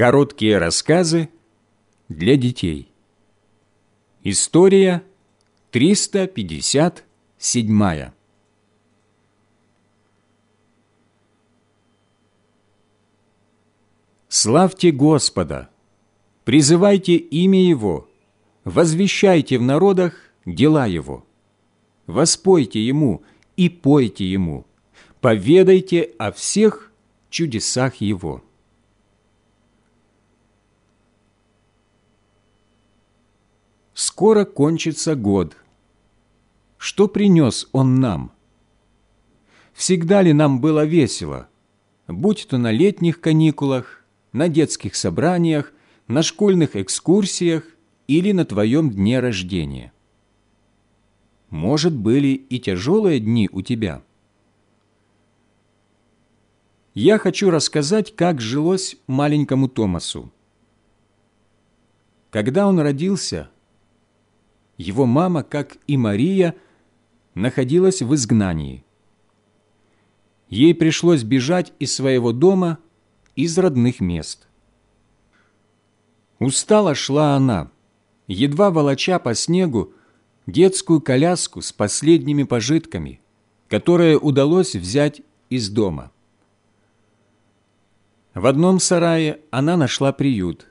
Короткие рассказы для детей. История 357. Славьте Господа, призывайте имя Его, возвещайте в народах дела Его. Воспойте Ему и пойте Ему, поведайте о всех чудесах Его. Скоро кончится год. Что принес он нам? Всегда ли нам было весело, будь то на летних каникулах, на детских собраниях, на школьных экскурсиях или на твоем дне рождения? Может, были и тяжелые дни у тебя? Я хочу рассказать, как жилось маленькому Томасу. Когда он родился, его мама, как и Мария, находилась в изгнании. Ей пришлось бежать из своего дома, из родных мест. Устала шла она, едва волоча по снегу детскую коляску с последними пожитками, которые удалось взять из дома. В одном сарае она нашла приют,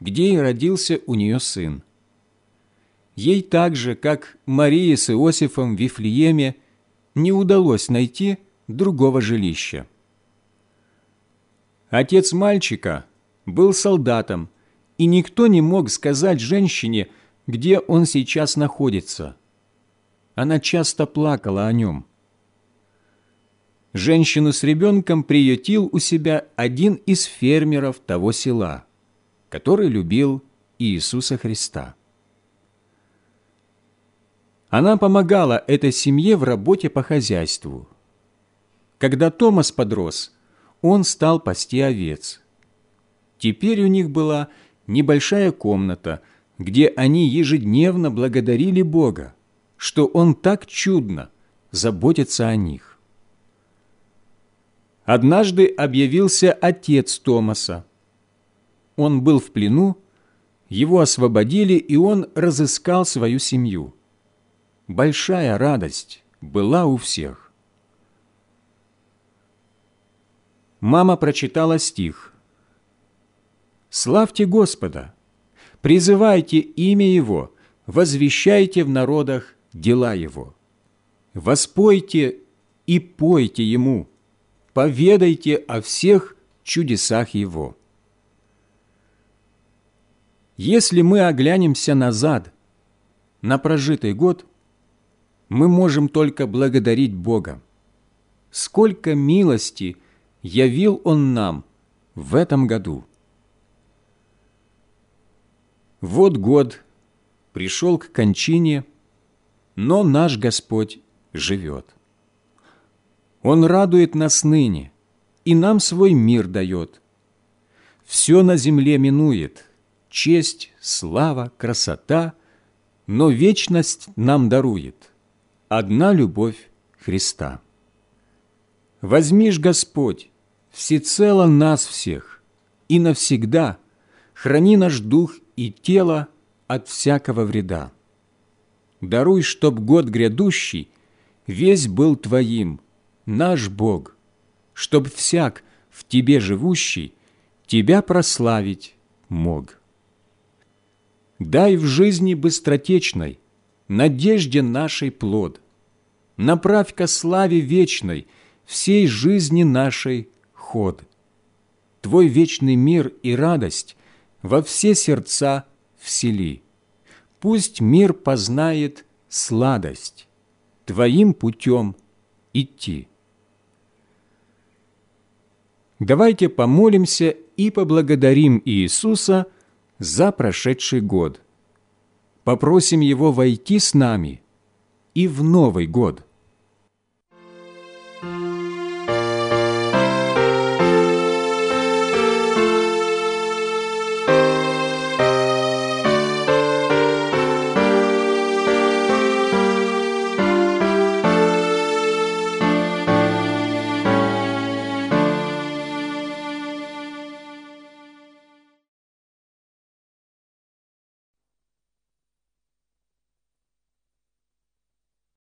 где и родился у нее сын. Ей так же, как Марии с Иосифом в Вифлееме, не удалось найти другого жилища. Отец мальчика был солдатом, и никто не мог сказать женщине, где он сейчас находится. Она часто плакала о нем. Женщину с ребенком приютил у себя один из фермеров того села, который любил Иисуса Христа. Она помогала этой семье в работе по хозяйству. Когда Томас подрос, он стал пасти овец. Теперь у них была небольшая комната, где они ежедневно благодарили Бога, что Он так чудно заботится о них. Однажды объявился отец Томаса. Он был в плену, его освободили, и он разыскал свою семью – большая радость была у всех. Мама прочитала стих. «Славьте Господа, призывайте имя Его, возвещайте в народах дела Его. Воспойте и пойте Ему, поведайте о всех чудесах Его». Если мы оглянемся назад на прожитый год – мы можем только благодарить Бога. Сколько милости явил Он нам в этом году. Вот год пришел к кончине, но наш Господь живет. Он радует нас ныне, и нам свой мир дает. Все на земле минует, честь, слава, красота, но вечность нам дарует – одна любовь Христа. Возьми ж, Господь, всецело нас всех и навсегда храни наш дух и тело от всякого вреда. Даруй, чтоб год грядущий весь был Твоим, наш Бог, чтоб всяк в Тебе живущий Тебя прославить мог. Дай в жизни быстротечной надежде нашей плод. Направь ко славе вечной всей жизни нашей ход. Твой вечный мир и радость во все сердца всели. Пусть мир познает сладость, Твоим путем идти. Давайте помолимся и поблагодарим Иисуса за прошедший год попросим Его войти с нами и в Новый год –